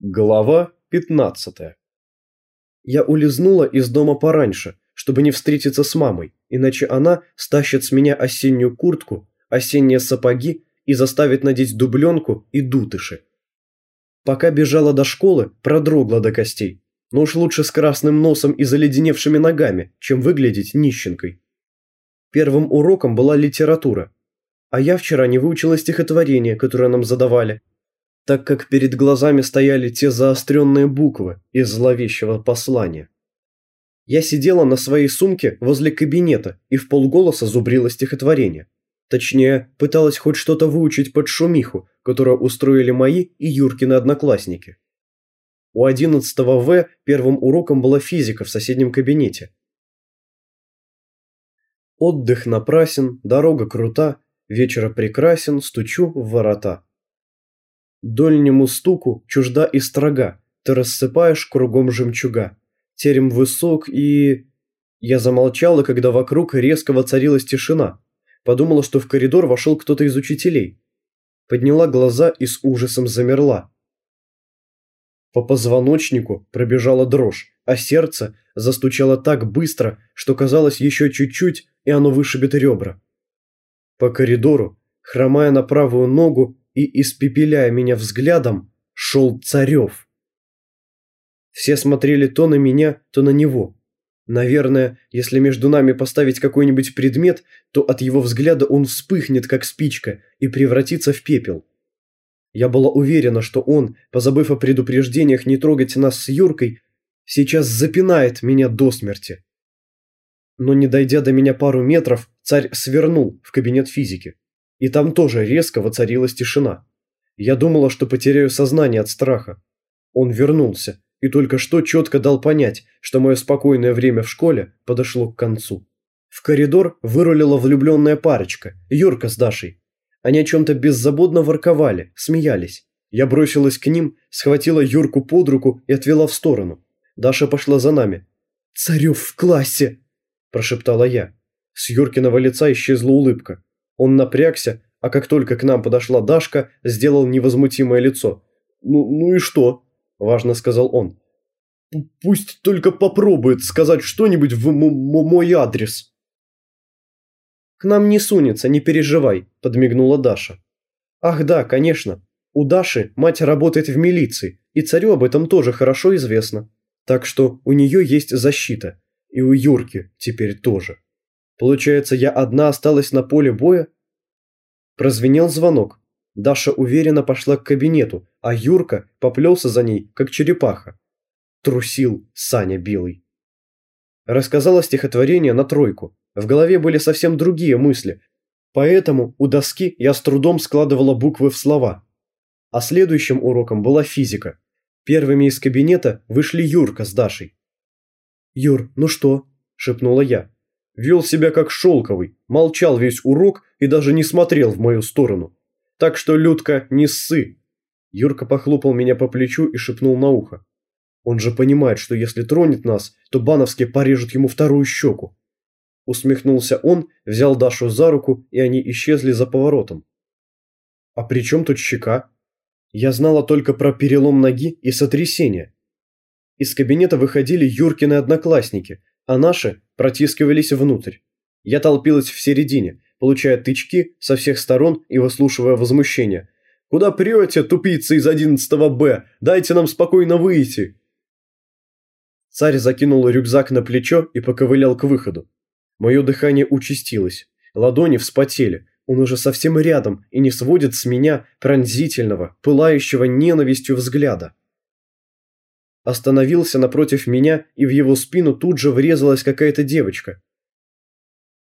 Глава 15 Я улизнула из дома пораньше, чтобы не встретиться с мамой, иначе она стащит с меня осеннюю куртку, осенние сапоги и заставит надеть дубленку и дутыши. Пока бежала до школы, продрогла до костей, но уж лучше с красным носом и заледеневшими ногами, чем выглядеть нищенкой. Первым уроком была литература, а я вчера не выучила стихотворение, которое нам задавали, так как перед глазами стояли те заостренные буквы из зловещего послания. Я сидела на своей сумке возле кабинета и в полголоса зубрила стихотворение. Точнее, пыталась хоть что-то выучить под шумиху, которую устроили мои и Юркины одноклассники. У 11 В первым уроком была физика в соседнем кабинете. Отдых напрасен, дорога крута, вечера прекрасен, стучу в ворота. Дольнему стуку чужда и строга, ты рассыпаешь кругом жемчуга. Терем высок и... Я замолчала, когда вокруг резко воцарилась тишина. Подумала, что в коридор вошел кто-то из учителей. Подняла глаза и с ужасом замерла. По позвоночнику пробежала дрожь, а сердце застучало так быстро, что казалось еще чуть-чуть, и оно вышибет ребра. По коридору, хромая на правую ногу, и, испепеляя меня взглядом, шел Царев. Все смотрели то на меня, то на него. Наверное, если между нами поставить какой-нибудь предмет, то от его взгляда он вспыхнет, как спичка, и превратится в пепел. Я была уверена, что он, позабыв о предупреждениях не трогать нас с Юркой, сейчас запинает меня до смерти. Но не дойдя до меня пару метров, царь свернул в кабинет физики. И там тоже резко воцарилась тишина. Я думала, что потеряю сознание от страха. Он вернулся и только что четко дал понять, что мое спокойное время в школе подошло к концу. В коридор вырулила влюбленная парочка, Юрка с Дашей. Они о чем-то беззаботно ворковали, смеялись. Я бросилась к ним, схватила Юрку под руку и отвела в сторону. Даша пошла за нами. «Царев в классе!» – прошептала я. С Юркиного лица исчезла улыбка. Он напрягся, а как только к нам подошла Дашка, сделал невозмутимое лицо. «Ну, ну и что?» – важно сказал он. «Пусть только попробует сказать что-нибудь в мой адрес». «К нам не сунется, не переживай», – подмигнула Даша. «Ах да, конечно. У Даши мать работает в милиции, и царю об этом тоже хорошо известно. Так что у нее есть защита. И у Юрки теперь тоже». Получается, я одна осталась на поле боя? Прозвенел звонок. Даша уверенно пошла к кабинету, а Юрка поплелся за ней, как черепаха. Трусил Саня Белый. Рассказала стихотворение на тройку. В голове были совсем другие мысли, поэтому у доски я с трудом складывала буквы в слова. А следующим уроком была физика. Первыми из кабинета вышли Юрка с Дашей. «Юр, ну что?» – шепнула я. Вел себя как шелковый, молчал весь урок и даже не смотрел в мою сторону. Так что, Людка, не ссы. Юрка похлопал меня по плечу и шепнул на ухо. Он же понимает, что если тронет нас, то Бановский порежет ему вторую щеку. Усмехнулся он, взял Дашу за руку, и они исчезли за поворотом. А при чем тут щека? Я знала только про перелом ноги и сотрясение. Из кабинета выходили Юркины одноклассники, а наши протискивались внутрь. Я толпилась в середине, получая тычки со всех сторон и выслушивая возмущение. «Куда прете, тупицы из 11 Б? Дайте нам спокойно выйти!» Царь закинул рюкзак на плечо и поковылял к выходу. Мое дыхание участилось, ладони вспотели, он уже совсем рядом и не сводит с меня пронзительного, пылающего ненавистью взгляда остановился напротив меня, и в его спину тут же врезалась какая-то девочка.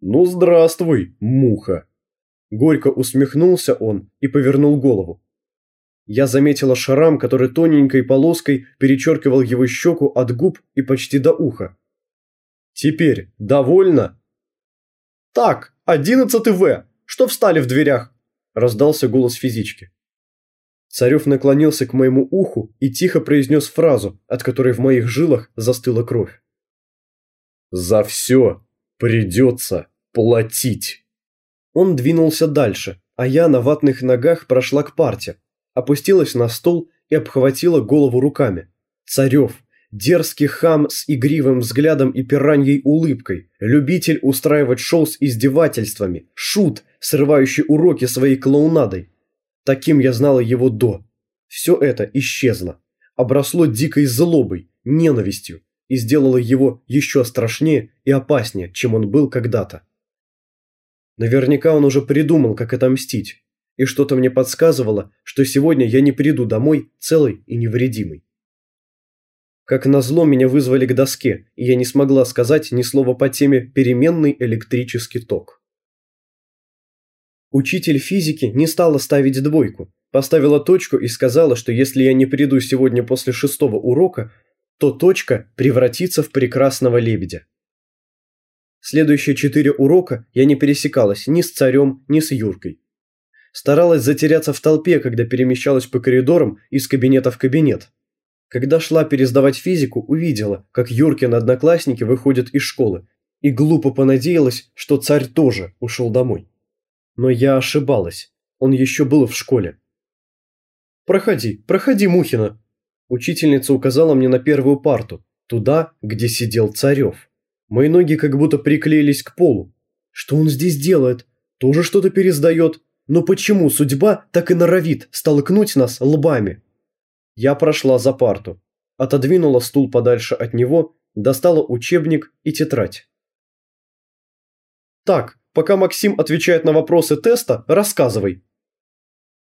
«Ну, здравствуй, муха!» Горько усмехнулся он и повернул голову. Я заметила шрам, который тоненькой полоской перечеркивал его щеку от губ и почти до уха. «Теперь довольно?» «Так, одиннадцатый В! Что встали в дверях?» – раздался голос физички. Царев наклонился к моему уху и тихо произнес фразу, от которой в моих жилах застыла кровь. «За все придется платить!» Он двинулся дальше, а я на ватных ногах прошла к парте, опустилась на стол и обхватила голову руками. Царев, дерзкий хам с игривым взглядом и пираньей улыбкой, любитель устраивать шоу с издевательствами, шут, срывающий уроки своей клоунадой. Таким я знала его до. Все это исчезло, обросло дикой злобой, ненавистью и сделало его еще страшнее и опаснее, чем он был когда-то. Наверняка он уже придумал, как отомстить, и что-то мне подсказывало, что сегодня я не приду домой целый и невредимый. Как назло, меня вызвали к доске, и я не смогла сказать ни слова по теме «переменный электрический ток». Учитель физики не стала ставить двойку, поставила точку и сказала, что если я не приду сегодня после шестого урока, то точка превратится в прекрасного лебедя. Следующие четыре урока я не пересекалась ни с царем, ни с Юркой. Старалась затеряться в толпе, когда перемещалась по коридорам из кабинета в кабинет. Когда шла пересдавать физику, увидела, как Юркины одноклассники выходят из школы, и глупо понадеялась, что царь тоже ушел домой. Но я ошибалась, он еще был в школе. «Проходи, проходи, Мухина!» Учительница указала мне на первую парту, туда, где сидел Царев. Мои ноги как будто приклеились к полу. Что он здесь делает? Тоже что-то пересдает? Но почему судьба так и норовит столкнуть нас лбами? Я прошла за парту, отодвинула стул подальше от него, достала учебник и тетрадь. «Так, пока Максим отвечает на вопросы теста, рассказывай».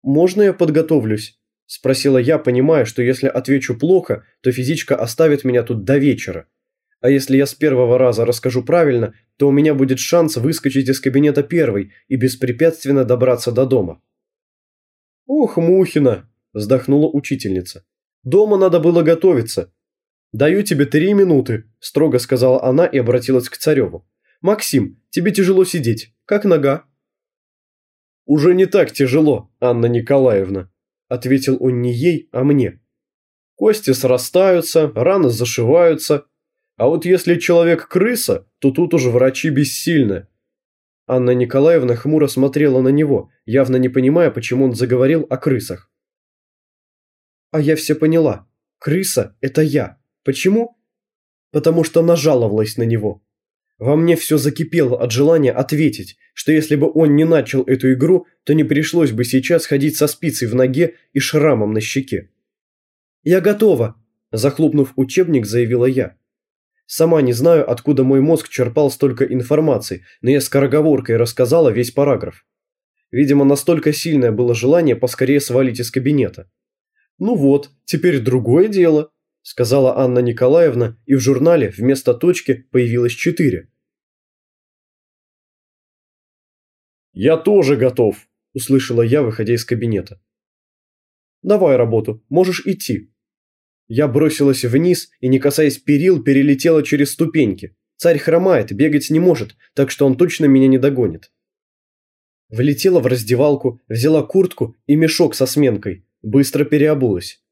«Можно я подготовлюсь?» – спросила я, понимая, что если отвечу плохо, то физичка оставит меня тут до вечера. А если я с первого раза расскажу правильно, то у меня будет шанс выскочить из кабинета первой и беспрепятственно добраться до дома. «Ух, Мухина!» – вздохнула учительница. «Дома надо было готовиться». «Даю тебе три минуты», – строго сказала она и обратилась к Цареву. «Максим, тебе тяжело сидеть. Как нога?» «Уже не так тяжело, Анна Николаевна», – ответил он не ей, а мне. «Кости срастаются, раны зашиваются, а вот если человек крыса, то тут уж врачи бессильны. Анна Николаевна хмуро смотрела на него, явно не понимая, почему он заговорил о крысах. А я все поняла. Крыса – это я. Почему? Потому что нажаловалась на него. Во мне все закипело от желания ответить, что если бы он не начал эту игру, то не пришлось бы сейчас ходить со спицей в ноге и шрамом на щеке. «Я готова!» – захлопнув учебник, заявила я. Сама не знаю, откуда мой мозг черпал столько информации, но я скороговоркой рассказала весь параграф. Видимо, настолько сильное было желание поскорее свалить из кабинета. «Ну вот, теперь другое дело», – сказала Анна Николаевна, и в журнале вместо точки появилось четыре. «Я тоже готов», – услышала я, выходя из кабинета. «Давай работу, можешь идти», я бросилась вниз и, не касаясь перил, перелетела через ступеньки. Царь хромает, бегать не может, так что он точно меня не догонит. Влетела в раздевалку, взяла куртку и мешок со сменкой, быстро переобулась.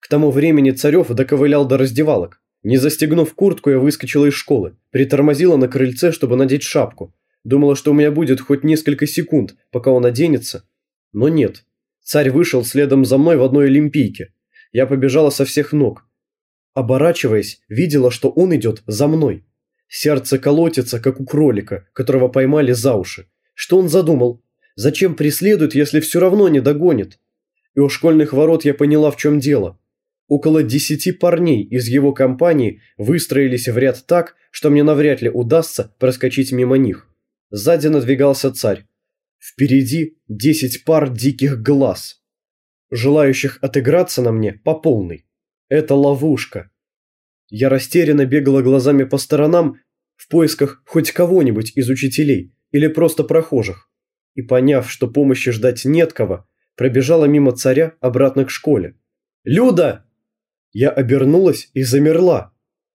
К тому времени Царев доковылял до раздевалок. Не застегнув куртку, я выскочила из школы, притормозила на крыльце, чтобы надеть шапку. Думала, что у меня будет хоть несколько секунд, пока он оденется. Но нет. Царь вышел следом за мной в одной олимпийке. Я побежала со всех ног. Оборачиваясь, видела, что он идет за мной. Сердце колотится, как у кролика, которого поймали за уши. Что он задумал? Зачем преследует, если все равно не догонит? И у школьных ворот я поняла, в чем дело. Около десяти парней из его компании выстроились в ряд так, что мне навряд ли удастся проскочить мимо них. Сзади надвигался царь. Впереди десять пар диких глаз желающих отыграться на мне по полной. Это ловушка. Я растерянно бегала глазами по сторонам в поисках хоть кого-нибудь из учителей или просто прохожих. И поняв, что помощи ждать нет кого, пробежала мимо царя обратно к школе. «Люда!» Я обернулась и замерла.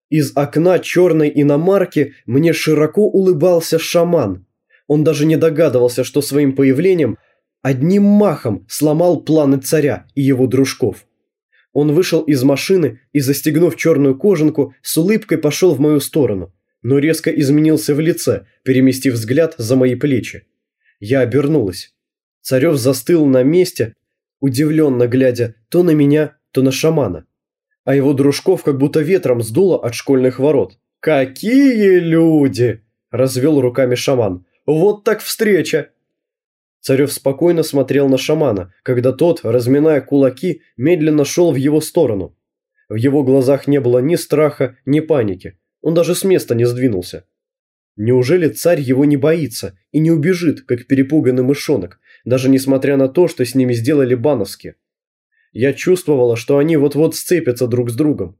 Из окна черной иномарки мне широко улыбался шаман. Он даже не догадывался, что своим появлением – одним махом сломал планы царя и его дружков. Он вышел из машины и, застегнув черную кожанку, с улыбкой пошел в мою сторону, но резко изменился в лице, переместив взгляд за мои плечи. Я обернулась. Царев застыл на месте, удивленно глядя то на меня, то на шамана. А его дружков как будто ветром сдуло от школьных ворот. «Какие люди!» – развел руками шаман. «Вот так встреча!» Царев спокойно смотрел на шамана, когда тот, разминая кулаки, медленно шел в его сторону. В его глазах не было ни страха, ни паники. Он даже с места не сдвинулся. Неужели царь его не боится и не убежит, как перепуганный мышонок, даже несмотря на то, что с ними сделали бановские? Я чувствовала, что они вот-вот сцепятся друг с другом.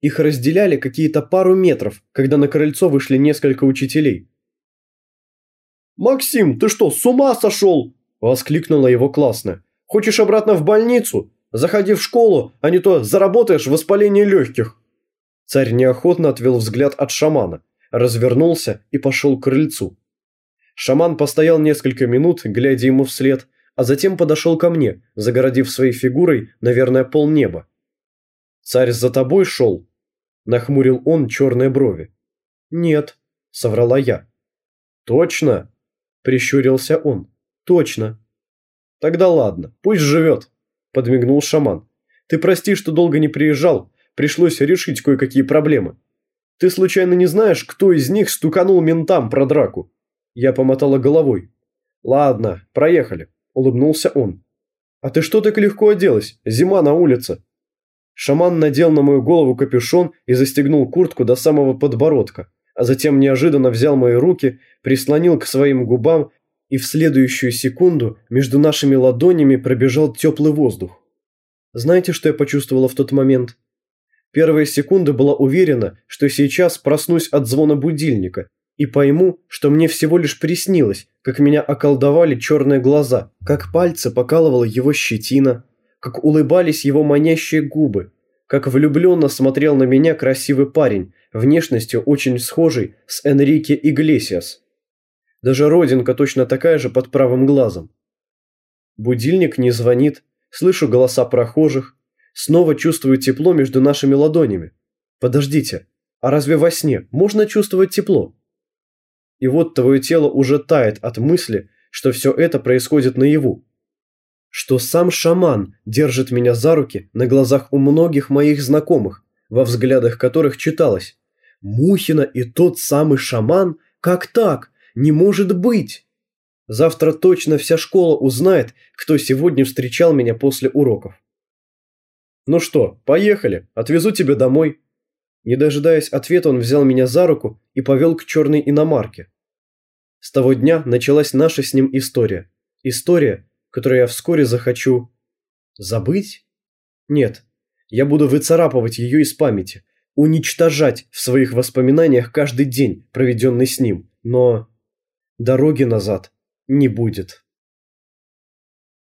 Их разделяли какие-то пару метров, когда на крыльцо вышли несколько учителей. «Максим, ты что, с ума сошел?» – воскликнула его классная. «Хочешь обратно в больницу? Заходи в школу, а не то заработаешь воспаление легких». Царь неохотно отвел взгляд от шамана, развернулся и пошел к крыльцу. Шаман постоял несколько минут, глядя ему вслед, а затем подошел ко мне, загородив своей фигурой, наверное, полнеба. «Царь за тобой шел?» – нахмурил он черные брови. «Нет», – соврала я. «Точно?» – прищурился он. «Точно». «Тогда ладно, пусть живет», – подмигнул шаман. «Ты прости, что долго не приезжал, пришлось решить кое-какие проблемы. Ты случайно не знаешь, кто из них стуканул ментам про драку?» Я помотала головой. «Ладно, проехали» улыбнулся он. «А ты что так легко оделась? Зима на улице!» Шаман надел на мою голову капюшон и застегнул куртку до самого подбородка, а затем неожиданно взял мои руки, прислонил к своим губам, и в следующую секунду между нашими ладонями пробежал теплый воздух. Знаете, что я почувствовала в тот момент? Первые секунды была уверена, что сейчас проснусь от звона будильника и пойму, что мне всего лишь приснилось, как меня околдовали черные глаза, как пальцы покалывала его щетина, как улыбались его манящие губы, как влюбленно смотрел на меня красивый парень, внешностью очень схожий с Энрике Иглесиас. Даже родинка точно такая же под правым глазом. Будильник не звонит, слышу голоса прохожих, снова чувствую тепло между нашими ладонями. Подождите, а разве во сне можно чувствовать тепло? И вот твое тело уже тает от мысли, что все это происходит наяву. Что сам шаман держит меня за руки на глазах у многих моих знакомых, во взглядах которых читалось «Мухина и тот самый шаман? Как так? Не может быть!» Завтра точно вся школа узнает, кто сегодня встречал меня после уроков. «Ну что, поехали, отвезу тебя домой», не дожидаясь ответа, он взял меня за руку и повел к черной иномарке. С того дня началась наша с ним история. История, которую я вскоре захочу... Забыть? Нет. Я буду выцарапывать ее из памяти, уничтожать в своих воспоминаниях каждый день, проведенный с ним. Но дороги назад не будет.